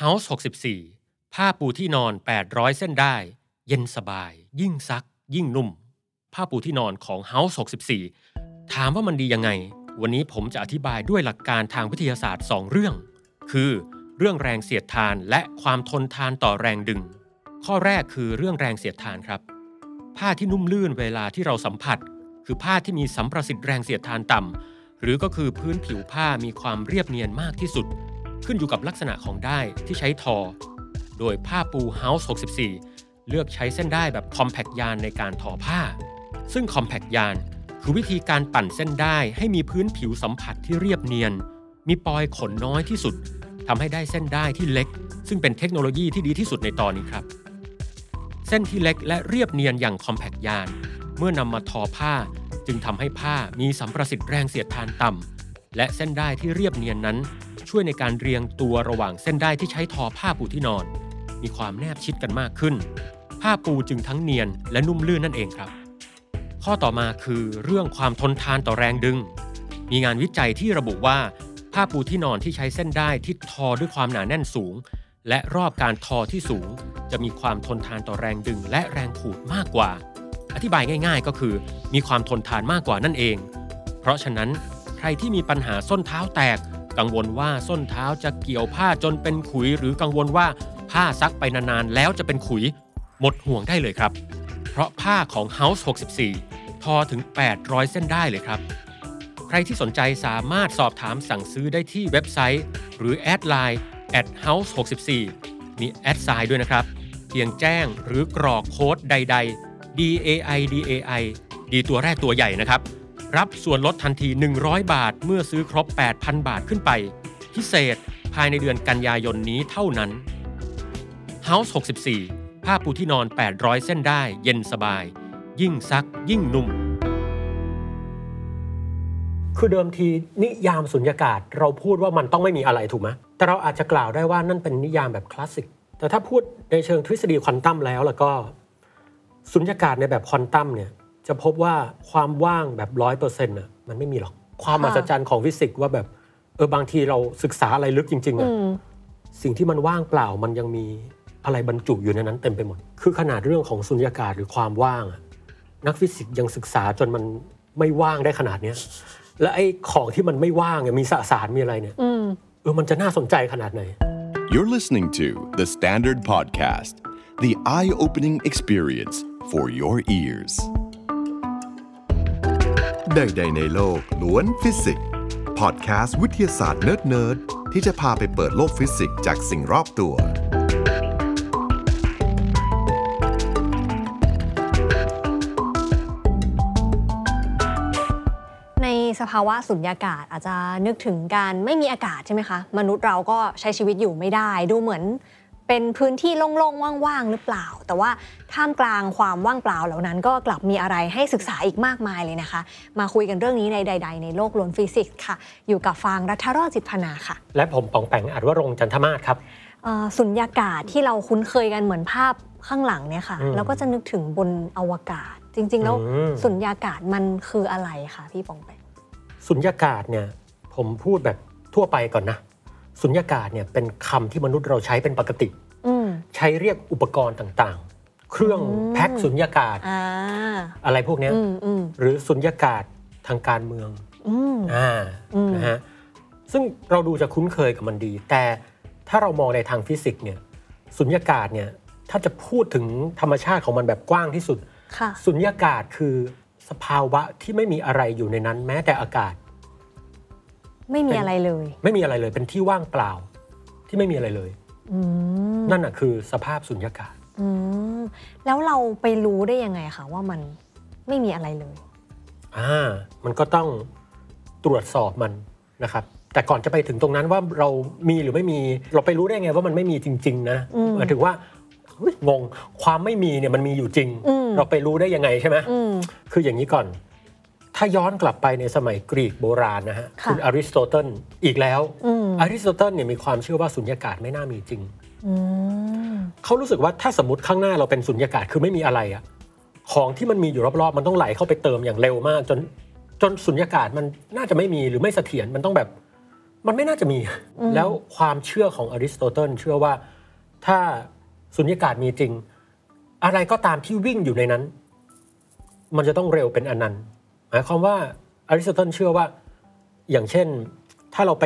House 64 ผ้าปูที่นอน 800 เส้นได้ เย็นสบาย ยิ่งซัก ยิ่งนุ่ม ผ้าปูที่นอนของ House 64 ถามว่ามันดียังไง วันนี้ผมจะอธิบายด้วยหลักการทางวิทยาศาสตร์ 2 เรื่อง คือ เรื่องแรงเสียดทานและความทนทานต่อแรงดึง ข้อแรกคือเรื่องแรงเสียดทานครับ ผ้าที่นุ่มลื่นเวลาที่เราสัมผัส คือผ้าที่มีสัมประสิทธิ์แรงเสียดทานต่ำหรือก็คือพื้นผิวผ้ามีความเรียบเนียนมากที่สุด ขึ้นอยู่กับลักษณะของได้ที่ใช้ทอ โดยผ้าปู House 64 เลือกใช้เส้นได้แบบคอมแพคยานในการทอผ้า ซึ่งคอมแพคยานคือวิธีการปั่นเส้นได้ให้มีพื้นผิวสัมผัสที่เรียบเนียน มีปอยขนน้อยที่สุดทำให้ได้เส้นได้ที่เล็ก ซึ่งเป็นเทคโนโลยีที่ดีที่สุดในตอนนี้ครับเส้นที่เล็กและเรียบเนียนอย่างคอมแพคยาน เมื่อนำมาทอผ้าจึงทำให้ผ้ามีสัมประสิทธิ์แรงเสียดทานต่ำและเส้นได้ที่เรียบเนียนนั้น ช่วยในการเรียงตัวระหว่างเส้นได้ที่ใช้ทอผ้าปูที่นอน มีความแนบชิดกันมากขึ้น ผ้าปูจึงทั้งเนียนและนุ่มลื่นนั่นเองครับ ข้อต่อมาคือเรื่องความทนทานต่อแรงดึง มีงานวิจัยที่ระบุว่า ผ้าปูที่นอนที่ใช้เส้นได้ที่ทอด้วยความหนาแน่นสูง และรอบการทอที่สูง จะมีความทนทานต่อแรงดึง และแรงขูดมากกว่า อธิบายง่าย ๆ ก็คือ มีความทนทานมากกว่านั่นเอง เพราะฉะนั้นใครที่มีปัญหาส้นเท้าแตก กังวลว่าส้นเท้าจะเกี่ยวผ้าจนเป็นขุย หรือกังวลว่าผ้าซักไปนานๆ แล้วจะเป็นขุย หมดห่วงได้เลยครับ เพราะผ้าของ House 64 ทอถึง 800 เส้นได้เลยครับ ใครที่สนใจสามารถสอบถามสั่งซื้อได้ที่เว็บไซต์ หรือแอดไลน์ at house 64มีแอดไซน์ด้วยนะครับ เพียงแจ้งหรือกรอกโค้ดใด ๆ DAI DAI ดีตัวแรกตัวใหญ่นะครับ รับส่วนลดทันที 100 บาท เมื่อซื้อครบ 8,000 บาทขึ้นไป พิเศษภายในเดือนกันยายนนี้เท่านั้น House 64 ผ้าปูที่นอน 800 เส้นได้ เย็นสบาย ยิ่งซักยิ่งนุ่ม คือเดิมทีนิยามสุญญากาศเราพูดว่ามันต้องไม่มีอะไรถูกไหมแต่เราอาจจะกล่าวได้ว่านั่นเป็นนิยามแบบคลาสสิก แต่ถ้าพูดในเชิงทฤษฎีควอนตัมแล้วแล้วก็ สุญญากาศในแบบควอนตัมเนี่ย จะพบว่าความว่างแบบร้อยเปอร์เซ็นต์อะมันไม่มีหรอก ความมหัศจรรย์ของฟิสิกส์ว่าแบบเออบางทีเราศึกษาอะไรลึกจริงๆอะสิ่งที่มันว่างเปล่ามันยังมีอะไรบรรจุอยู่ในนั้นเต็มไปหมด คือขนาดเรื่องของสุญญากาศหรือความว่างอะนักฟิสิกส์ยังศึกษาจนมันไม่ว่างได้ขนาดเนี้ยและไอ้ของที่มันไม่ว่างเนี่ยมีสสารมีอะไรเนี่ยเออมันจะน่าสนใจขนาดไหน You're listening to The Standard Podcast, the eye opening experience for your ears. ใด ๆ ในโลกล้วนฟิสิกส์พอดแคสต์วิทยาศาสตร์เนิร์ดๆที่จะพาไปเปิดโลกฟิสิกส์จากสิ่งรอบตัว ในสภาวะสุญญากาศอาจจะนึกถึงการไม่มีอากาศใช่ไหมคะ มนุษย์เราก็ใช้ชีวิตอยู่ไม่ได้ดูเหมือน เป็นพื้นที่โล่งๆ ว่างๆ หรือเปล่า แต่ว่าท่ามกลางความว่างเปล่าเหล่านั้นก็กลับมีอะไรให้ศึกษาอีกมากมายเลยนะคะ มาคุยกันเรื่องนี้ในใด ๆ ในโลกล้วนฟิสิกส์ค่ะ อยู่กับฟางรัฐรอดจิตพนาค่ะ และผมปองแปงอัดวรงค์จันทมาศครับเอ่อสุญญากาศที่เราคุ้นเคยกันเหมือนภาพข้างหลังเนี่ยค่ะอืมแล้วก็จะนึกถึงบนอวกาศ จริง ๆ แล้วอืมสุญญากาศมันคืออะไรคะพี่ปองแปงสุญญากาศเนี่ยผมพูดแบบทั่วไปก่อนนะสุญญากาศเนี่ยเป็นคำที่มนุษย์เราใช้เป็นปกติอืม ใช้เรียกอุปกรณ์ต่างๆ เครื่องอืมแพ็คสุญญากาศอ่าอะไรพวกเนี้ยอืมอืมหรือสุญญากาศทางการเมืองอืมอ่าอืมนะฮะซึ่งเราดูจะคุ้นเคยกับมันดี แต่ถ้าเรามองในทางฟิสิกส์เนี่ยสุญญากาศเนี่ยถ้าจะพูดถึงธรรมชาติของมันแบบกว้างที่สุดค่ะสุญญากาศคือสภาวะที่ไม่มีอะไรอยู่ในนั้น แม้แต่อากาศ ไม่มีอะไรเลย ไม่มีอะไรเลย เป็นที่ว่างเปล่าที่ไม่มีอะไรเลย อืมนั่นน่ะคือสภาพสุญญากาศ อืมแล้วเราไปรู้ได้ยังไงคะว่ามันไม่มีอะไรเลย อ่า มันก็ต้องตรวจสอบมันนะครับ แต่ก่อนจะไปถึงตรงนั้นว่าเรามีหรือไม่มี เราไปรู้ได้ไงว่ามันไม่มีจริง ๆ นะอืมหมายถึงว่าเฮ้ยงง ความไม่มีเนี่ยมันมีอยู่จริง อืม เราไปรู้ได้ยังไงใช่ไหม อืม คืออย่างนี้ก่อน ถ้าย้อนกลับไปในสมัยกรีกโบราณนะฮะค่ะณอริสโตเติลอีกแล้วอืมอริสโตเติลเนี่ยมีความเชื่อว่าสุญญากาศไม่น่ามีจริงอืมเขารู้สึกว่าถ้าสมมติข้างหน้าเราเป็นสุญญากาศคือไม่มีอะไรอะของที่มันมีอยู่รอบๆ มันต้องไหลเข้าไปเติมอย่างเร็วมาก จนจนสุญญากาศมันน่าจะไม่มีหรือไม่เสถียรมันต้องแบบ มันไม่น่าจะมีอืมแล้วความเชื่อของอริสโตเติลเชื่อว่าถ้าสุญญากาศมีจริง อะไรก็ตามที่วิ่งอยู่ในนั้น มันจะต้องเร็วเป็นอนันต์ หมายความว่าอริสโตเติลเชื่อว่า อย่างเช่น ถ้าเราไป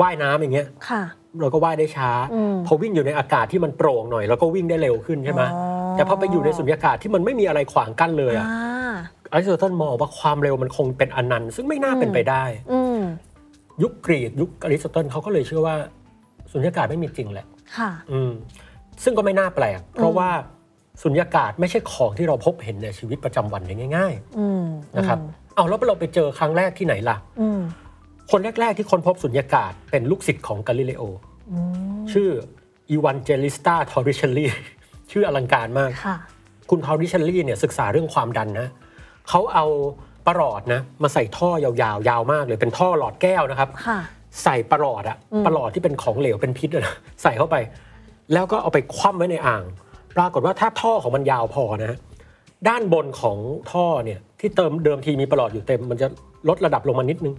ว่ายน้ำอย่างเงี้ยค่ะเราก็ว่ายได้ช้าอืมพอวิ่งอยู่ในอากาศที่มันโปร่งหน่อยเราก็วิ่งได้เร็วขึ้นใช่ไหมอ๋อแต่พอไปอยู่ในสุญญากาศที่มันไม่มีอะไรขวางกั้นเลยอะอ่าอริสโตเติลมองว่าความเร็วมันคงเป็นอนันต์ซึ่งไม่น่าเป็นไปได้อืมยุคกรีกยุคอริสโตเติลเขาก็เลยเชื่อว่า สุญญากาศไม่มีจริงแหละ ค่ะ อืมซึ่งก็ไม่น่าแปลก เพราะว่า สุญญากาศไม่ใช่ของที่เราพบเห็นในชีวิตประจำวันได้ง่ายอืมๆนะครับ เอาแล้วเราไปเจอครั้งแรกที่ไหนล่ะอืมคนแรก ๆ ที่ค้นพบสุญญากาศเป็นลูกศิษย์ของกาลิเลโออืมชื่ออีวานเจลิสตาทอริเชลลีชื่ออลังการมากค่ะคุณทอริเชลลี่เนี่ยศึกษาเรื่องความดันนะเขาเอาประหลอดนะมาใส่ท่อยาวๆ ยาวมากเลยเป็นท่อหลอดแก้วนะครับค่ะใส่ประหลอดอะอืมประหลอดที่เป็นของเหลวเป็นพิษอะนะใส่เข้าไป แล้วก็เอาไปคว่ำไว้ในอ่างป รากฏว่าถ้าท่อของมันยาวพอนะฮะด้านบนของท่อเนี่ยที่เติมเดิมทีมีประหลอดอยู่เต็ม มันจะลดระดับลงมานิดนึง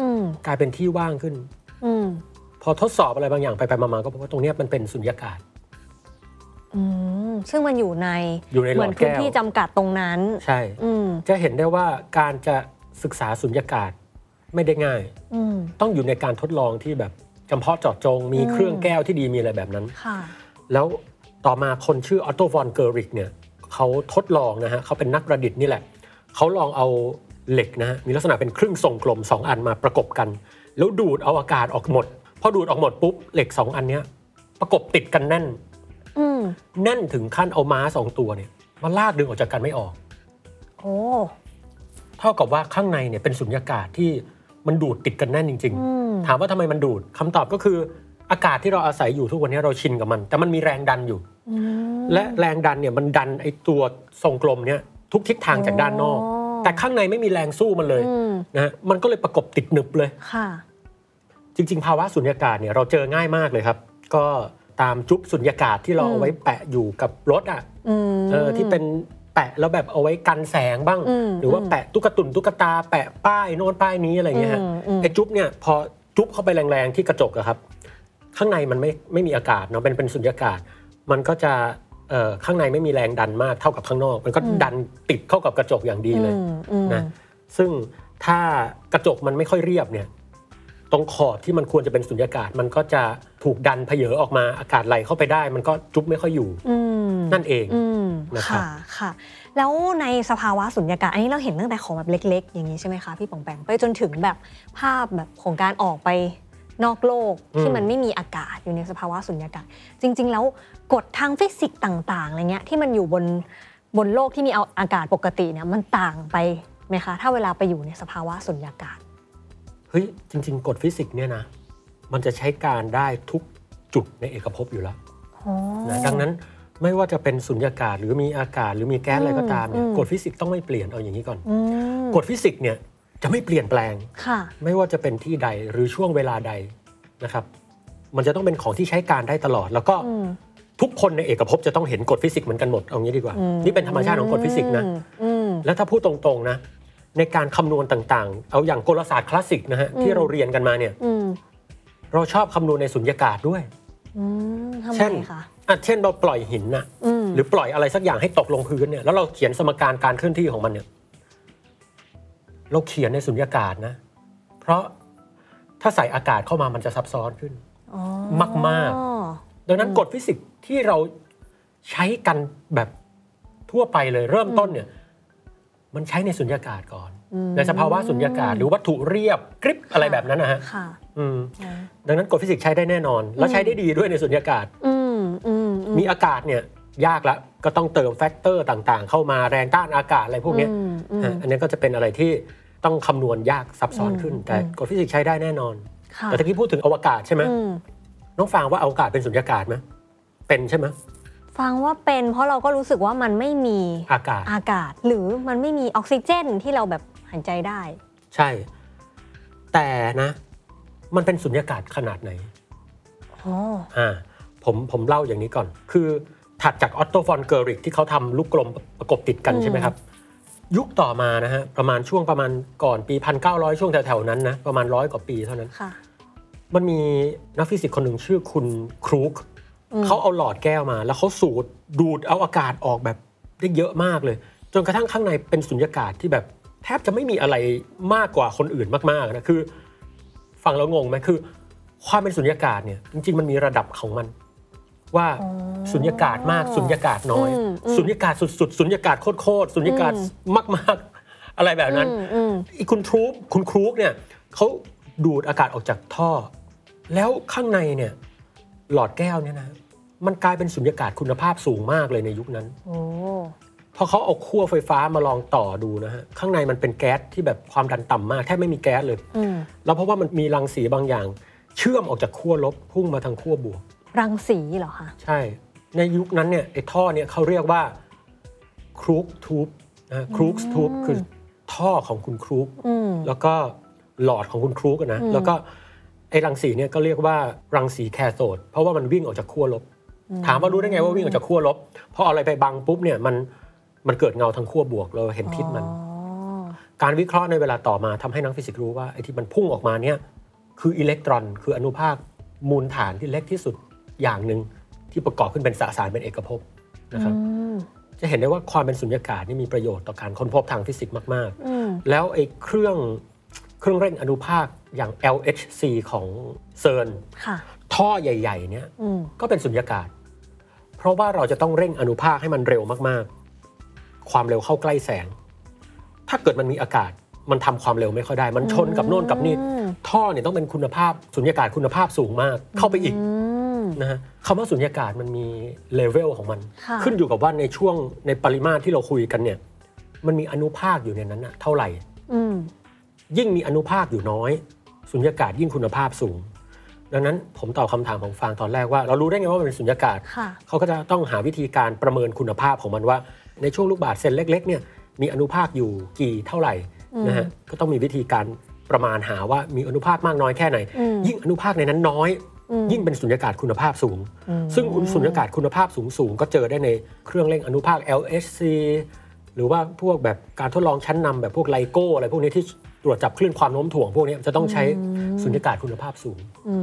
อืมกลายเป็นที่ว่างขึ้นอืมพอทดสอบอะไรบางอย่างไปไปๆมาๆก็พบว่าตรงเนี้ยมันเป็นสุญญากาศอืมซึ่งมันอยู่ในอยู่ในหลอดเหมือนพื้นแก้วที่จำกัดตรงนั้น ใช่อืมจะเห็นได้ว่าการจะศึกษาสุญญากาศไม่ได้ง่ายอืมต้องอยู่ในการทดลองที่แบบจำเพาะเจาะจง มีอืมเครื่องแก้วที่ดีมีอะไรแบบนั้นค่ะแล้ว ต่อมาคนชื่อออตโตวอนเกอริกเนี่ยเขาทดลองนะฮะเขาเป็นนักประดิษฐ์นี่แหละเขาลองเอาเหล็กนะฮะมีลักษณะเป็นครึ่งทรงกลม 2 อันมาประกบกัน แล้วดูดเอาอากาศออกหมดพอดูดออกหมดปุ๊บเหล็ก 2 อันเนี้ยประกบติดกันแน่นอืมแน่นถึงขั้นเอาม้าสองตัวเนี่ยมาลากดึงออกจากกันไม่ออกโอ้เท่ากับว่าข้างในเนี่ยเป็นสุญญากาศที่มันดูดติดกันแน่นจริงอืมๆถามว่าทำไมมันดูดคำตอบก็คืออากาศที่เราอาศัยอยู่ทุกวันนี้เราชินกับมัน แต่มันมีแรงดันอยู่อืม และแรงดันเนี่ยมันดันไอตัวทรงกลมเนี่ยทุกทิศทางจากด้านนอกอ๋อแต่ข้างในไม่มีแรงสู้มันเลยอืมนะฮะมันก็เลยประกบติดหนึบเลยค่ะ จริง ๆ ภาวะสุญญากาศเนี่ยเราเจอง่ายมากเลยครับ ก็ตามจุ๊บสุญญากาศที่เราอืมเอาไว้แปะอยู่กับรถอะอืมเออที่เป็นแปะแล้วแบบเอาไว้กันแสงบ้างอืมหรือว่าแปะตุ๊กตุนตุ๊กตา แปะป้ายโน้นป้ายนี้อะไรอย่างเงี้ยฮะอืมอืมไอ้จุ๊บเนี่ยพอจุ๊บเข้าไปแรงๆที่กระจกอะครับ ข้างในมันไม่ไม่มีอากาศเนาะเป็นเป็นสุญญากาศ มันก็จะเอ่อข้างในไม่มีแรงดันมากเท่ากับข้างนอก มันก็ดันติดเข้ากับกระจกอย่างดีเลยอืมอืมนะซึ่งถ้ากระจกมันไม่ค่อยเรียบเนี่ยตรงขอบที่มันควรจะเป็นสุญญากาศ มันก็จะถูกดันเพเยอออกมาอากาศไหลเข้าไปได้ มันก็จุ๊บไม่ค่อยอยู่อืมนั่นเองอืมนะครับค่ะค่ะ แล้วในสภาวะสุญญากาศอันนี้เราเห็นตั้งแต่ของแบบเล็ก ๆ อย่างนี้ใช่ไหมคะพี่ปองแปงไปจนถึงแบบภาพแบบของการออกไป นอกโลกที่มันไม่มีอากาศอยู่ในสภาวะสุญญากาศ จริง ๆ แล้วกฎทางฟิสิกส์ต่างๆอะไรเงี้ยที่มันอยู่บนบนโลกที่มีเอาอากาศปกติเนี่ยมันต่างไปไหมคะ ถ้าเวลาไปอยู่ในสภาวะสุญญากาศเฮ้ยจริง ๆ กฎฟิสิกส์เนี่ยนะมันจะใช้การได้ทุกจุดในเอกภพอยู่แล้วนะดังนั้นไม่ว่าจะเป็นสุญญากาศหรือมีอากาศหรือมีแก๊สอะไรก็ตามเนี่ยอืมกฎฟิสิกส์ต้องไม่เปลี่ยนเอาอย่างนี้ก่อนอืมกฎฟิสิกส์เนี่ย จะไม่เปลี่ยนแปลง ค่ะ ไม่ว่าจะเป็นที่ใดหรือช่วงเวลาใดนะครับ มันจะต้องเป็นของที่ใช้การได้ตลอด แล้วก็อืมทุกคนในเอกภพจะต้องเห็นกฎฟิสิกส์เหมือนกันหมดเอางี้ดีกว่า อืมนี่เป็นธรรมชาติของกฎฟิสิกส์นะ อืม แล้วถ้าพูดตรงๆนะ ในการคำนวณต่างๆ เอาอย่างกลศาสตร์คลาสสิกนะฮะที่เราเรียนกันมาเนี่ยอืมเราชอบคำนวณในสุญญากาศด้วย อืมทำไมเช่น คะอะเช่นเราปล่อยหินน่ะอืมหรือปล่อยอะไรสักอย่างให้ตกลงพื้นเนี่ยแล้วเราเขียนสมการการเคลื่อนที่ของมันเนี่ย เราเขียนในสุญญากาศนะ เพราะถ้าใส่อากาศเข้ามามันจะซับซ้อนขึ้นอ๋อมากดังนั้นกฎฟิสิกส์ที่เราใช้กันแบบทั่วไปเลยเริ่มต้นเนี่ย มันใช้ในสุญญากาศก่อนอืมในสภาวะสุญญากาศหรือวัตถุเรียบกริบอะไรแบบนั้นนะฮะค่ะอืมอ๋อดังนั้นกฎฟิสิกส์ใช้ได้แน่นอน แล้วใช้ได้ดีด้วยในสุญญากาศอืมอืมอืมีอากาศเนี่ย ยากละก็ต้องเติม factor ต่างๆ เข้ามาแรงต้านอากาศอะไรพวกเนี้ยอืมอืมฮะอันนี้ก็จะเป็นอะไรที่ต้องคำนวณยากซับซ้อนขึ้นอืมแต่อืมกฎฟิสิกส์ใช้ได้แน่นอนค่ะแต่ตะกี้พูดถึงอวกาศใช่ไหมอืมน้องฟางว่าอวกาศเป็นสุญญากาศไหมเป็นใช่ไหมฟังว่าเป็นเพราะเราก็รู้สึกว่ามันไม่มีอากาศอากาศ หรือมันไม่มีออกซิเจนที่เราแบบหายใจได้ ใช่ แต่นะ มันเป็นสุญญากาศขนาดไหนอ๋ออ่าผมผมเล่าอย่างนี้ก่อน คือ ถัดจากออตโตฟอนเกอริกที่เขาทำลูกกลมประกบติดกันอืมใช่ไหมครับ ยุคต่อมานะฮะประมาณช่วงประมาณก่อนปี 1900 ช่วงแถวๆนั้นนะประมาณร้อยกว่าปีเท่านั้นค่ะมันมีนักฟิสิกส์คนหนึ่งชื่อคุณครูกอืมเขาเอาหลอดแก้วมา แล้วเขาสูดดูดเอาอากาศออกแบบได้เยอะมากเลย จนกระทั่งข้างในเป็นสุญญากาศที่แบบแทบจะไม่มีอะไรมากกว่าคนอื่นมากๆนะคือ ฟังแล้วงงไหมคือ ความเป็นสุญญากาศเนี่ยจริงๆมันมีระดับของมัน ว่าอ๋อสุญญากาศมากสุญญากาศน้อยอืมอืมสุญญากาศสุดๆสุญญากาศโคตรๆสุญญากาศมากๆ อะไรแบบนั้นอืมอืมอีคุณครูปคุณครูปเนี่ยเขาดูดอากาศออกจากท่อ แล้วข้างในเนี่ยหลอดแก้วเนี่ยนะมันกลายเป็นสุญญากาศคุณภาพสูงมากเลยในยุคนั้นโอ้พอเขาเอาขั้วไฟฟ้ามาลองต่อดูนะฮะข้างในมันเป็นแก๊สที่แบบความดันต่ำมากแทบไม่มีแก๊สเลยอืมแล้วเพราะว่ามันมีรังสีบางอย่าง เชื่อมออกจากขั้วลบพุ่งมาทางขั้วบวก รังสีเหรอคะ ใช่ ในยุคนั้นเนี่ยไอ้ท่อเนี่ยเขาเรียกว่าครูกทูบนะครูกทูบคือท่อของคุณครูกอืมแล้วก็หลอดของคุณครูกอะนะอืมแล้วก็ไอ้รังสีเนี่ยก็เรียกว่ารังสีแคโทดเพราะว่ามันวิ่งออกจากขั้วลบ ถามว่ารู้ได้ไงว่าวิ่งออกจากขั้วลบเพราะเอาอะไรไปบังปุ๊บเนี่ยมันมันเกิดเงาทางขั้วบวกเราเห็นทิศมันอ๋อการวิเคราะห์ในเวลาต่อมาทำให้นักฟิสิกส์รู้ว่าไอ้ที่มันพุ่งออกมาเนี่ยคืออิเล็กตรอน คืออนุภาคมูลฐานที่เล็กที่สุด อย่างหนึ่งที่ประกอบขึ้นเป็นสสารเป็นเอกภพนะครับอืมจะเห็นได้ว่าความเป็นสุญญากาศนี่มีประโยชน์ต่อการค้นพบทางฟิสิกส์มากๆอืมแล้วไอ้เครื่องเครื่องเร่งอนุภาคอย่าง LHC ของเซิร์นค่ะท่อใหญ่ ๆ เนี่ยอืมก็เป็นสุญญากาศ เพราะว่าเราจะต้องเร่งอนุภาคให้มันเร็วมากๆ ความเร็วเข้าใกล้แสง ถ้าเกิดมันมีอากาศมันทำความเร็วไม่ค่อยได้ มันชนกับโน่นกับนี่อืมท่อเนี่ยต้องเป็นคุณภาพสุญญากาศคุณภาพสูงมากเข้าไปอีกอืม นะฮะคำว่าสุญญากาศมันมีเลเวลของมันค่ะขึ้นอยู่กับว่าในช่วงในปริมาตรที่เราคุยกันเนี่ย มันมีอนุภาคอยู่ในนั้นอะเท่าไหร่อืมยิ่งมีอนุภาคอยู่น้อย สุญญากาศยิ่งคุณภาพสูง ดังนั้นผมตอบคำถามของฟางตอนแรกว่า เรารู้ได้ไงว่ามันเป็นสุญญากาศค่ะเขาก็จะต้องหาวิธีการประเมินคุณภาพของมันว่า ในช่วงลูกบาศก์เซนเล็ก ๆ เนี่ยมีอนุภาคอยู่กี่เท่าไหร่อืมนะฮะก็ต้องมีวิธีการประมาณหาว่ามีอนุภาคมากน้อยแค่ไหนอืมยิ่งอนุภาคในนั้นน้อยอืม ยิ่งเป็นสุญญากาศคุณภาพสูงอืมซึ่งสุญญากาศคุณภาพสูงๆก็เจอได้ในเครื่องเร่งอนุภาค LHC หรือว่าพวกแบบการทดลองชั้นนำแบบพวกไลโก้อะไรพวกนี้ที่ตรวจจับคลื่นความโน้มถ่วงพวกนี้จะต้องใช้สุญญากาศคุณภาพสูงอื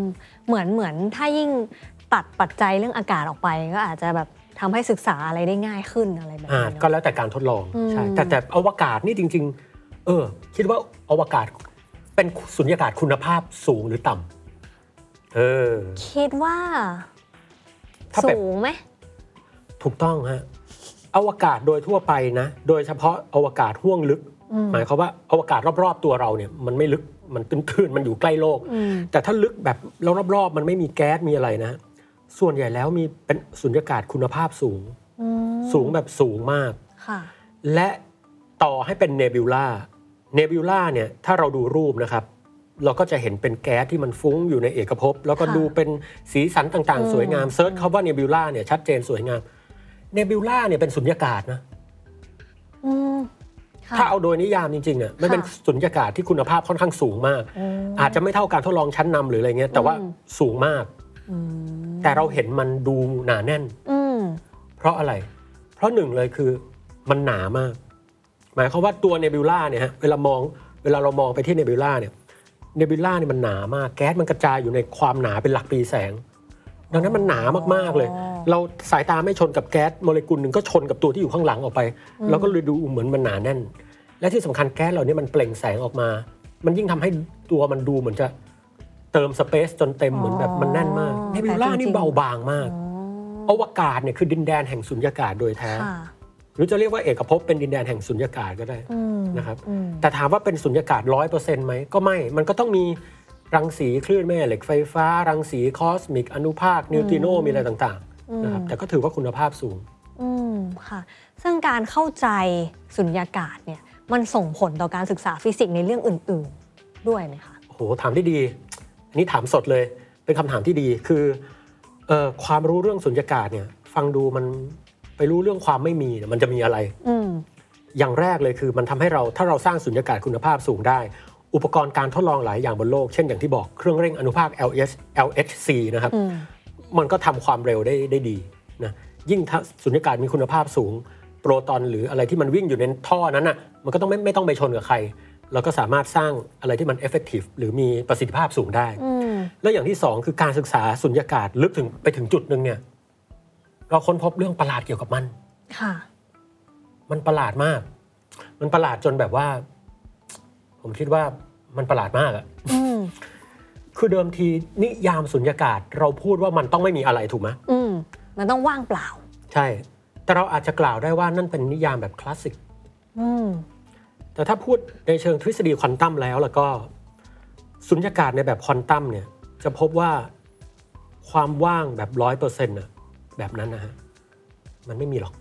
มเหมือนเหมือนถ้ายิ่งตัดปัจจัยเรื่องอากาศออกไป ก็อาจจะแบบทำให้ศึกษาอะไรได้ง่ายขึ้นอะไรแบบอ่านี้ก็เนาะแล้วแต่การทดลองอืมใช่แต่แต่อวกาศนี่จริง ๆ เออ คิดว่าอวกาศเป็นสุญญากาศคุณภาพสูงหรือต่ำ เออ คิดว่า ถ้าเป็น สูงไหมถูกต้องฮะอวกาศโดยทั่วไปนะ โดยเฉพาะอวกาศห่วงลึก อืมหมายความว่าอวกาศรอบๆตัวเราเนี่ยมันไม่ลึกมันตื้นๆมันอยู่ใกล้โลก อืมแต่ถ้าลึกแบบแล้วรอบๆ มันไม่มีแก๊สมีอะไรนะ ส่วนใหญ่แล้วมีเป็นสุญญากาศคุณภาพสูง อืมสูงแบบสูงมาก ค่ะ และต่อให้เป็นเนบิวล่าเนบิวล่าเนี่ยถ้าเราดูรูปนะครับ เราก็จะเห็นเป็นแก๊สที่มันฟุ้งอยู่ในเอกภพ แล้วก็ค่ะดูเป็นสีสันต่างอืมๆสวยงาม search คำว่าเนบิวล่าเนี่ยชัดเจนสวยงามเนบิวล่าเนี่ยเป็นสุญญากาศนะอืมค่ะถ้าเอาโดยนิยามจริงๆเนี่ยมันเป็นค่ะสุญญากาศที่คุณภาพค่อนข้างสูงมากอืมอาจจะไม่เท่าการทดลองชั้นนำหรืออะไรเงี้ยแต่ว่าอืมสูงมากอืมแต่เราเห็นมันดูหนาแน่นอืมเพราะอะไร เพราะหนึ่งเลยคือมันหนามาก หมายความว่าตัวเนบิวล่าเนี่ยฮะเวลามองเวลาเรามองไปที่เนบิวล่าเนี่ย เนบิวล่าเนี่ยมันหนามากแก๊สมันกระจายอยู่ในความหนาเป็นหลักปีแสง ดังนั้นมันหนามากๆเลยอ๋อเราสายตาไม่ชนกับแก๊สโมเลกุลหนึ่งก็ชนกับตัวที่อยู่ข้างหลังออกไป แล้วก็เลยดูเหมือนมันหนาแน่น และที่สำคัญแก๊สเหล่านี้มันเปล่งแสงออกมา มันยิ่งทำให้ตัวมันดูเหมือนจะเติม space จนเต็มเหมือนแบบมันแน่นมากอ๋อเนบิวล่าแต่จริงๆนี่เบาบางมากอ๋ออวกาศเนี่ยคือดินแดนแห่งสุญญากาศโดยแท้ค่ะ หรือจะเรียกว่าเอกภพเป็นดินแดนแห่งสุญญากาศก็ได้อืมนะครับอืมแต่ถามว่าเป็นสุญญากาศร้อยเปอร์เซ็นต์ไหมก็ไม่ มันก็ต้องมีรังสีคลื่นแม่เหล็กไฟฟ้า รังสีคอสมิกอนุภาคนิวตริโนมีอะไรต่างๆนะครับแต่ก็ถือว่าคุณภาพสูงอืมค่ะ ซึ่งการเข้าใจสุญญากาศเนี่ยมันส่งผลต่อการศึกษาฟิสิกส์ในเรื่องอื่น ๆด้วยไหมคะโอ้โหถามที่ดี อันนี้ถามสดเลย เป็นคำถามที่ดีคือเอ่อความรู้เรื่องสุญญากาศเนี่ยฟังดูมันไป รู้เรื่องความไม่มีเนี่ยมันจะมีอะไร อืม อย่างแรกเลยคือมันทำให้เราถ้าเราสร้างสุญญากาศคุณภาพสูงได้ อุปกรณ์การทดลองหลายอย่างบนโลก เช่นอย่างที่บอกเครื่องเร่งอนุภาค LH LHC นะครับ อืม มันก็ทำความเร็วได้ได้ดีนะยิ่งถ้าสุญญากาศมีคุณภาพสูง โปรตอนหรืออะไรที่มันวิ่งอยู่ในท่อนั้นอะมันก็ต้องไม่ไม่ต้องไปชนกับใคร แล้วก็สามารถสร้างอะไรที่มัน effective หรือมีประสิทธิภาพสูงได้ อืม แล้วอย่างที่สองคือการศึกษาสุญญากาศลึกถึงไปถึงจุดหนึ่งเนี่ย เราค้นพบเรื่องประหลาดเกี่ยวกับมัน ค่ะ มันประหลาดมาก มันประหลาดจนแบบว่า ผมคิดว่ามันประหลาดมากอะอืมคือเดิมทีนิยามสุญญากาศ เราพูดว่ามันต้องไม่มีอะไรถูกไหมอืมมันต้องว่างเปล่า ใช่ แต่เราอาจจะกล่าวได้ว่านั่นเป็นนิยามแบบคลาสสิก อืมแต่ถ้าพูดในเชิงทฤษฎีควอนตัมแล้วแล้วก็สุญญากาศในแบบควอนตัมเนี่ย จะพบว่าความว่างแบบร้อยเปอร์เซ็นต์ะ แบบนั้นนะฮะมันไม่มีหรอก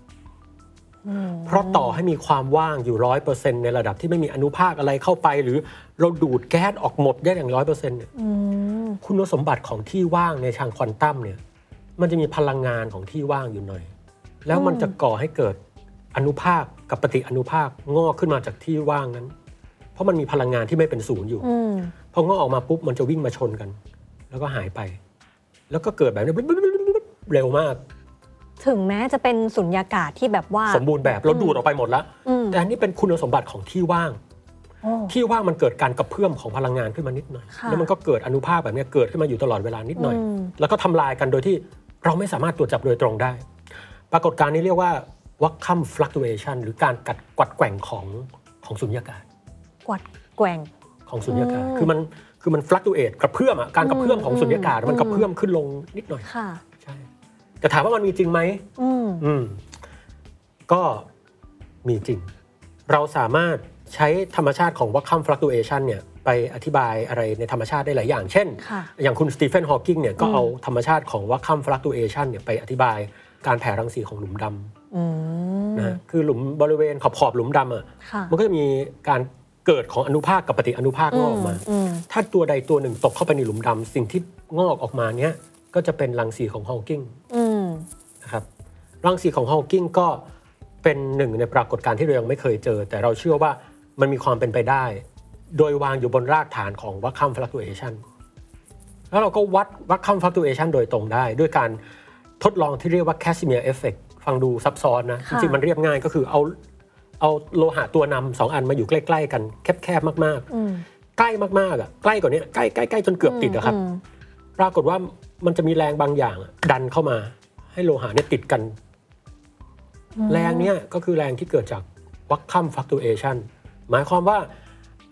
อืมเพราะต่อให้มีความว่างอยู่ร้อยเปอร์เซ็นในระดับที่ไม่มีอนุภาคอะไรเข้าไป หรือเราดูดแก๊สออกหมดได้อย่างร้อยเปอร์เซ็นต์เนี่ยอืมคุณสมบัติของที่ว่างในทางควอนตัมเนี่ย มันจะมีพลังงานของที่ว่างอยู่หน่อย แล้วมันจะก่อให้เกิดอนุภาคกับปฏิอนุภาคงอกขึ้นมาจากที่ว่างนั้น เพราะมันมีพลังงานที่ไม่เป็นศูนย์อยู่อืมพองอกออกมาปุ๊บมันจะวิ่งมาชนกัน แล้วก็หายไป แล้วก็เกิดแบบนี้ เร็วมาก ถึงแม้จะเป็นสุญญากาศที่แบบว่า สมบูรณ์แบบเราดูดออกไปหมดแล้ว อืมแต่อันนี้เป็นคุณสมบัติของที่ว่าง โอ้ ที่ว่างมันเกิดการกระเพื่อมของพลังงานขึ้นมานิดหน่อย ค่ะ แล้วมันก็เกิดอนุภาคแบบเนี้ยเกิดขึ้นมาอยู่ตลอดเวลานิดหน่อยอืมแล้วก็ทำลายกันโดยที่เราไม่สามารถตรวจจับโดยตรงได้ ปรากฏการณ์นี้เรียกว่าวัคคัมฟลักตูเอชันหรือการกัดกวัดแกว่งของของสุญญากาศกวัดแกว่ง ของสุญญากาศ อืมคือมันคือมัน fluctuate กระเพื่อมอะการกระเพื่อมของสุญญากาศอืม มันกระเพื่อมขึ้นลงนิดหน่อย ค่ะใช่ แต่ถามว่ามันมีจริงไหมอืมอืมก็มีจริง เราสามารถใช้ธรรมชาติของ vacuum fluctuation เนี่ยไปอธิบายอะไรในธรรมชาติได้หลายอย่าง เช่น ค่ะอย่างคุณสตีเฟนฮอว์กิงเนี่ยก็อืมเอาธรรมชาติของ vacuum fluctuation เนี่ยไปอธิบายการแผ่รังสีของหลุมดอืมำนะฮะคือหลุมบริเวณขอบขอบๆหลุมดำอะค่ะมันก็จะมีการเกิดของอนุภาคกับปฏิอนุภาคงอกออกมา อืมถ้าตัวใดตัวหนึ่งตกเข้าไปในหลุมดำสิ่งที่งอกออกมาเนี้ยก็จะเป็นรังสีของฮอว์กิงอืมนะครับ รังสีของฮอว์กิงก็เป็นหนึ่งในปรากฏการณ์ที่เรายังไม่เคยเจอ แต่เราเชื่อว่ามันมีความเป็นไปได้ โดยวางอยู่บนรากฐานของ vacuum fluctuation แล้วเราก็วัด vacuum fluctuation โดยตรงได้ ด้วยการทดลองที่เรียกว่าแคส i เมียร์เอฟเฟกฟังดูซับซ้อนนะจค่ะริงๆมันเรียบง่ายก็คือเอาเอาโลหะตัวนำสองอันมาอยู่ใกล้ ๆ กัน แคบๆมากอืมๆใกล้มากๆอะใกล้กว่านี้ใกล้ใกล้ใกล้จนเกือบติดอะครับอืมปรากฏว่ามันจะมีแรงบางอย่างอะดันเข้ามา ให้โลหะเนี่ยติดกันอืม แรงเนี่ยก็คือแรงที่เกิดจากวัคคัมฟลักตูเอชันหมายความว่า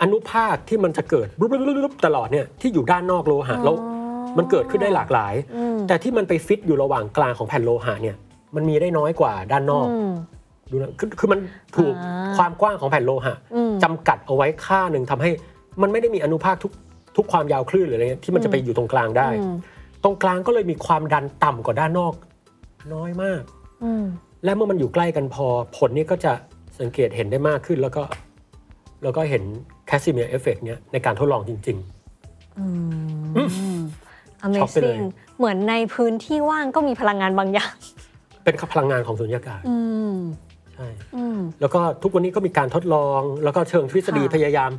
อนุภาคที่มันจะเกิดรุบๆๆๆตลอดเนี่ยที่อยู่ด้านนอกโลหะแล้วมันเกิดขึ้นได้หลากหลายอืมแต่ที่มันไปฟิตอยู่ระหว่างกลางของแผ่นโลหะเนี่ยมันมีได้น้อยกว่าด้านนอกอืมดูนะคือคือมันถูกอ่าความกว้างของแผ่นโลหะอืมจำกัดเอาไว้ค่าหนึ่งทำให้มันไม่ได้มีอนุภาคทุกทุกความยาวคลื่นหรืออะไรเงี้ยที่มันจะไปอยู่ตรงกลางได้อืมตรงกลางก็เลยมีความดันต่ำกว่าด้านนอก น้อยมากอืม และเมื่อมันอยู่ใกล้กันพอผลนี้ก็จะสังเกตเห็นได้มากขึ้นแล้วก็ แล้วก็เห็นCasimir effect เนี้ยในการทดลองจริงอืมช็อกไปเลย amazing เหมือนในพื้นที่ว่างก็มีพลังงานบางอย่างๆเป็นพลังงานของสุญญากาศอืมใช่ อืม แล้วก็ทุกวันนี้ก็มีการทดลองแล้วก็เชิงทฤษฎีค่ะพยายาม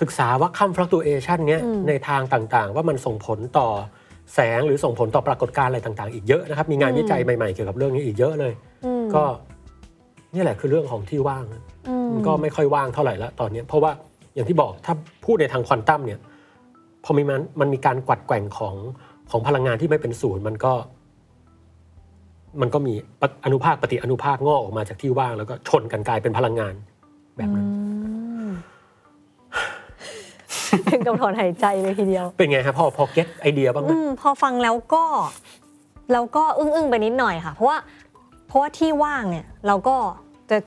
ศึกษา vacuum fluctuation เนี้ยอืม ในทางต่างๆ ว่ามันส่งผลต่อแสงหรือส่งผลต่อปรากฏการณ์อะไรต่างๆ อีกเยอะนะครับ มีงานอืมวิจัยใหม่ๆ เกี่ยวกับเรื่องนี้อีกเยอะเลยอืม ก็นี่แหละคือเรื่องของที่ว่างอืมมันก็ไม่ค่อยว่างเท่าไหร่แล้วตอนนี้ เพราะว่าอย่างที่บอกถ้าพูดในทางควอนตัมเนี่ยพอมีมันมันมีการกวัดแกว่งของของพลังงานที่ไม่เป็นศูนย์มันก็ มันก็มีปะอนุภาคปฏิอนุภาคงอกออกมาจากที่ว่าง แล้วก็ชนกันกลายเป็นพลังงานแบบนั้นอืมถึงกับถอนหายใจเลยทีเดียว เป็นไงครับพอพอเก็ตไอเดียบ้างไหมอืมพอฟังแล้วก็เราก็อึ้งๆไปนิดหน่อยค่ะ เพราะว่า เพราะว่าที่ว่างเนี่ยเราก็จะ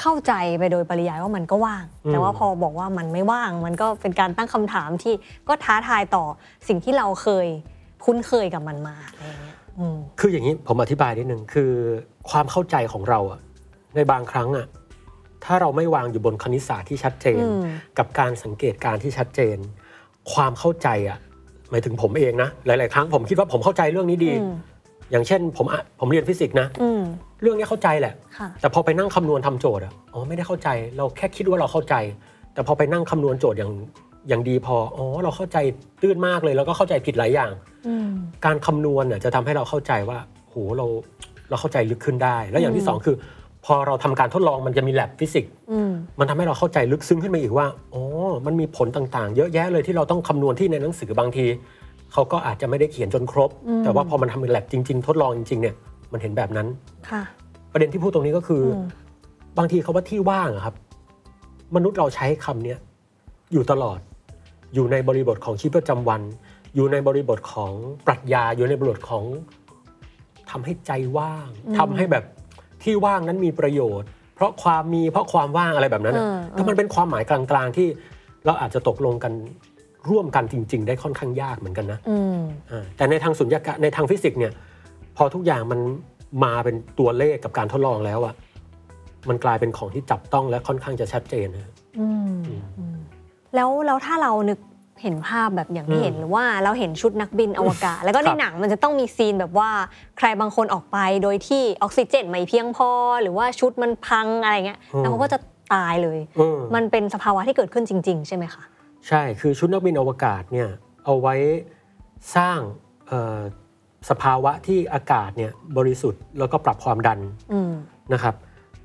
เข้าใจไปโดยปริยายว่ามันก็ว่าง แต่ว่าพอบอกว่ามันไม่ว่าง มันก็เป็นการตั้งคำถามที่ก็ท้าทายต่อสิ่งที่เราเคยคุ้นเคยกับมันมาอะไรอย่างเงี้ยอืมคืออย่างนี้ผมอธิบายนิดนึงคือความเข้าใจของเราอะในบางครั้งอะถ้าเราไม่วางอยู่บนคณิตศาสตร์ที่ชัดเจนอืมกับการสังเกตการณ์ที่ชัดเจน ความเข้าใจอะหมายถึงผมเองนะหลาย ๆ ครั้งผมคิดว่าผมเข้าใจเรื่องนี้ดี อืมอย่างเช่น ผมอะผมเรียนฟิสิกส์นะ อืม เรื่องนี้เข้าใจแหละ ค่ะ แต่พอไปนั่งคำนวณทำโจทย์อะอ๋อไม่ได้เข้าใจ เราแค่คิดว่าเราเข้าใจ แต่พอไปนั่งคำนวณโจทย์อย่างอย่างดีพอ อ๋อเราเข้าใจตื้นมากเลย แล้วก็เข้าใจผิดหลายอย่าง อืม การคำนวณน่ะจะทำให้เราเข้าใจว่าโหเราเราเข้าใจลึกขึ้นได้ แล้วอย่างอืมที่สองคือ พอเราทำการทดลองมันจะมีแลบฟิสิกส์อืม มันทำให้เราเข้าใจลึกซึ้งขึ้นมาอีกว่าอ๋อมันมีผลต่างๆ เยอะแยะเลยที่เราต้องคำนวณที่ในหนังสือบางที เขาก็อาจจะไม่ได้เขียนจนครบ อืม แต่ว่าพอมันทำเป็นแลบจริง ๆ ทดลองจริง ๆ เนี่ย มันเห็นแบบนั้น ค่ะประเด็นที่พูดตรงนี้ก็คืออมบางทีเขาว่าที่ว่างอะครับ มนุษย์เราใช้คำเนี้ยอยู่ตลอด อยู่ในบริบทของชีวิตประจำวัน อยู่ในบริบทของปรัชญา อยู่ในบริบทของทำให้ใจว่างทำให้แบบที่ว่างนั้นมีประโยชน์ เพราะความมีเพราะความว่างอะไรแบบนั้นอะเออ แต่มันเป็นความหมายกลางๆที่เราอาจจะตกลงกัน ร่วมกันจริง ๆ ได้ค่อนข้างยากเหมือนกันนะอืมอ่าแต่ในทางสุญญากาศในทางฟิสิกส์เนี่ย พอทุกอย่างมันมาเป็นตัวเลขกับการทดลองแล้วอะมันกลายเป็นของที่จับต้องและค่อนข้างจะชัดเจนนะอืมอืมแล้วแล้วถ้าเรานึกเห็นภาพแบบอย่างที่อืมเห็นหรือว่าเราเห็นชุดนักบินอวกาศ แล้วก็ในครับหนังมันจะต้องมีซีนแบบว่าใครบางคนออกไปโดยที่ออกซิเจนไม่เพียงพอ หรือว่าชุดมันพังอะไรเงี้ยแล้วเขาก็จะตายเลยอืมมันเป็นสภาวะที่เกิดขึ้นจริง ๆ ใช่ไหมคะ ใช่ คือชุดนักบินอวกาศเนี่ยเอาไว้สร้างเอ่อสภาวะที่อากาศเนี่ยบริสุทธิ์แล้วก็ปรับความดันอืมนะครับ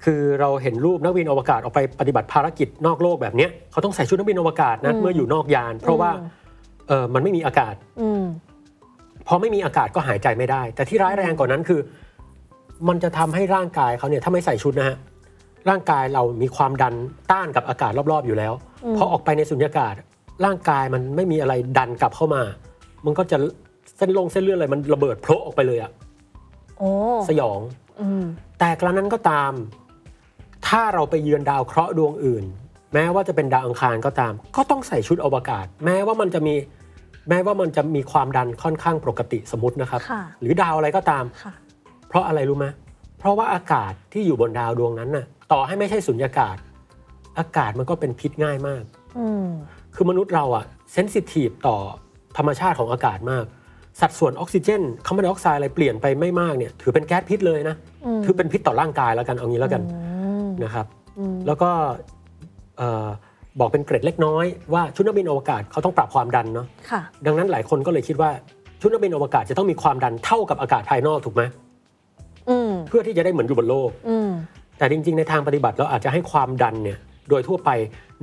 คือเราเห็นรูปนักบินอวกาศออกไปปฏิบัติภารกิจนอกโลกแบบเนี้ยเขาต้องใส่ชุดนักบินอวกาศนะอืมเมื่ออยู่นอกยาน เพราะว่าอืมเออมันไม่มีอากาศอืมพอไม่มีอากาศก็หายใจไม่ได้ แต่ที่ร้ายแรงกว่านั้นคือ มันจะทำให้ร่างกายเขาเนี่ยถ้าไม่ใส่ชุดนะฮะร่างกายเรามีความดันต้านกับอากาศรอบๆอยู่แล้วอืม พอออกไปในสุญญากาศ ร่างกายมันไม่มีอะไรดันกลับเข้ามา มันก็จะเส้นลงเส้นเลือดอะไรมันระเบิดโผล่ออกไปเลยอะโอ้สยองอืมแต่กระนั้นก็ตาม ถ้าเราไปเยือนดาวเคราะห์ดวงอื่น แม้ว่าจะเป็นดาวอังคารก็ตาม ก็ต้องใส่ชุดอวกาศ แม้ว่ามันจะมี แม้ว่ามันจะมีความดันค่อนข้างปกติสมมตินะครับค่ะหรือดาวอะไรก็ตามค่ะเพราะอะไรรู้ไหมเพราะว่าอากาศที่อยู่บนดาวดวงนั้นน่ะ ต่อให้ไม่ใช่สุญญากาศ อากาศมันก็เป็นพิษง่ายมากอืมคือมนุษย์เราอะเซนซิทีฟต่อธรรมชาติของอากาศมาก สัดส่วนออกซิเจนคาร์บอนไดออกไซด์อะไรเปลี่ยนไปไม่มากเนี่ยถือเป็นแก๊สพิษเลยนะอืมถือเป็นพิษต่อร่างกายแล้วกันเอางี้แล้วกันอืมนะครับอืมแล้วก็เอ่อบอกเป็นเกร็ดเล็กน้อยว่าชุดนักบินอวกาศเขาต้องปรับความดันเนาะค่ะดังนั้นหลายคนก็เลยคิดว่าชุดนักบินอวกาศจะต้องมีความดันเท่ากับอากาศภายนอกถูกไหมอืมเพื่อที่จะได้เหมือนอยู่บนโลกอืมแต่จริง ๆ ในทางปฏิบัติเราอาจจะให้ความดันเนี่ย โดยทั่วไป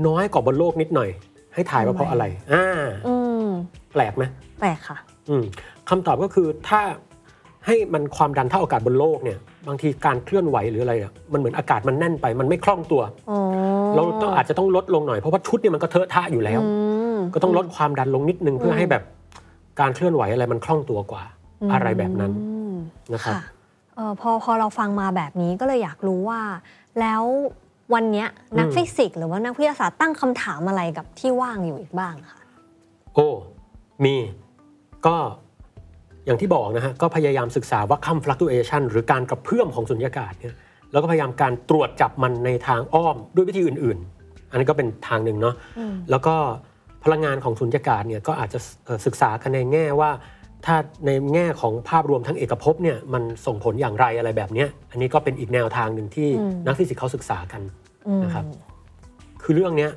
น้อยกว่าบนโลกนิดหน่อย ให้ถ่ายว่าเพราะอะไร อ่าอืมแปลกไหมแปลกค่ะ อืมคำตอบก็คือถ้าให้มันความดันเท่าอากาศบนโลกเนี่ย บางทีการเคลื่อนไหวหรืออะไรอะมันเหมือนอากาศมันแน่นไป มันไม่คล่องตัว อ๋อเราต้องอาจจะต้องลดลงหน่อยเพราะว่าชุดเนี่ยมันก็เทอะทะอยู่แล้ว อืม ก็ต้องลดความดันลงนิดนึงเพื่อให้แบบการเคลื่อนไหวอะไรมันคล่องตัวกว่า อะไรแบบนั้นอืมนะครับ ค่ะเอ่อพอพอเราฟังมาแบบนี้ก็เลยอยากรู้ว่า แล้ว วันเนี้ยนักอืมฟิสิกส์หรือว่านักวิทยาศาสตร์ตั้งคำถามอะไรกับที่ว่างอยู่อีกบ้างคะโอ้มีก็อย่างที่บอกนะฮะก็พยายามศึกษาว่าคัมฟลักตูเอชันหรือการกระเพื่อมของสุญญากาศเนี่ยแล้วก็พยายามการตรวจจับมันในทางอ้อมด้วยวิธีอื่น ๆ อันนี้ก็เป็นทางหนึ่งเนาะอืมแล้วก็พลังงานของสุญญากาศเนี่ยก็อาจจะเอ่อศึกษากันในแง่ว่า ถ้าในแง่ของภาพรวมทั้งเอกภพเนี่ยมันส่งผลอย่างไรอะไรแบบเนี้ยอันนี้ก็เป็นอีกแนวทางหนึ่งที่อืมนักฟิสิกส์เขาศึกษากันอืมนะครับ คือเรื่องเนี้ย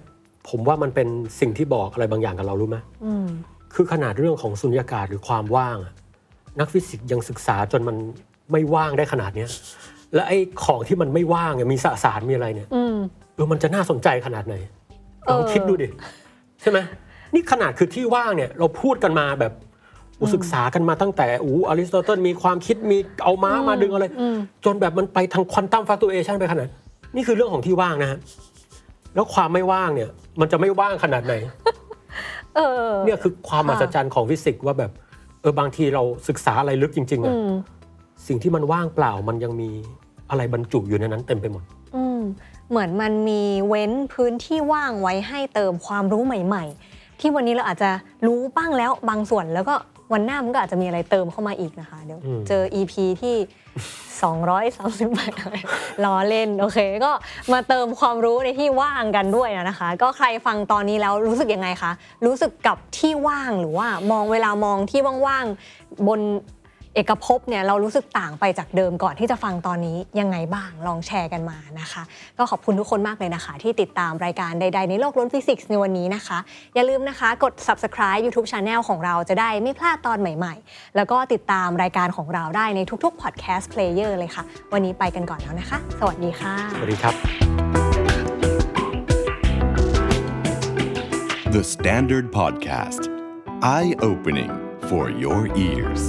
ผมว่ามันเป็นสิ่งที่บอกอะไรบางอย่างกับเรารู้ไหมอืมคือขนาดเรื่องของสุญญากาศหรือความว่างอะนักฟิสิกส์ยังศึกษาจนมันไม่ว่างได้ขนาดเนี้ยและไอ้ของที่มันไม่ว่างเนี่ยมีสสารมีอะไรเนี่ยอืมเออมันจะน่าสนใจขนาดไหนลองเออคิดดูดิใช่ไหมนี่ขนาดคือที่ว่างเนี่ยเราพูดกันมาแบบอุย ศึกษากันมาตั้งแต่อูอริสโตเติลมีความคิดมีเอาม้ามาดึงอะไรอืมจนแบบมันไปทางควอนตัมฟักตูเอชันไปขนาดนี่คือเรื่องของที่ว่างนะฮะแล้วความไม่ว่างเนี่ย มันจะไม่ว่างขนาดไหนเออเนี่ยคือความมค่ะหัศจรรย์ของฟิสิกส์ว่าแบบเออบางทีเราศึกษาอะไรลึกจริงๆอือะมสิ่งที่มันว่างเปล่ามันยังมีอะไรบรรจุอยู่ในนั้นเต็มไปหมดอืมเหมือนมันมีเว้นพื้นที่ว่างไว้ให้เติมความรู้ใหม่ ๆ ที่วันนี้เราอาจจะรู้บ้างแล้วบางส่วนแล้วก็ วันหน้ามันก็อาจจะมีอะไรเติมเข้ามาอีกนะคะ เดี๋ยวอืมเจอ EP ที่ 238ล้อเล่นโอเค ก็มาเติมความรู้ในที่ว่างกันด้วยนะคะ ก็ใครฟังตอนนี้แล้วรู้สึกยังไงคะ รู้สึกกับที่ว่างหรือว่ามองเวลามองที่ว่างๆบน เอกภพเนี่ยเรารู้สึกต่างไปจากเดิมก่อนที่จะฟังตอนนี้ยังไงบ้างลองแชร์กันมานะคะ ก็ขอบคุณทุกคนมากเลยนะคะ ที่ติดตามรายการใด ๆ ในโลกล้นฟิสิกส์ในวันนี้นะคะ อย่าลืมนะคะกด subscribe YouTube Channel ของเราจะได้ไม่พลาดตอนใหม่ ๆ แล้วก็ติดตามรายการของเราได้ในทุกๆ podcast player เลยค่ะ วันนี้ไปกันก่อนแล้วนะคะ สวัสดีค่ะ สวัสดีครับ The Standard Podcast Eye Opening for Your Ears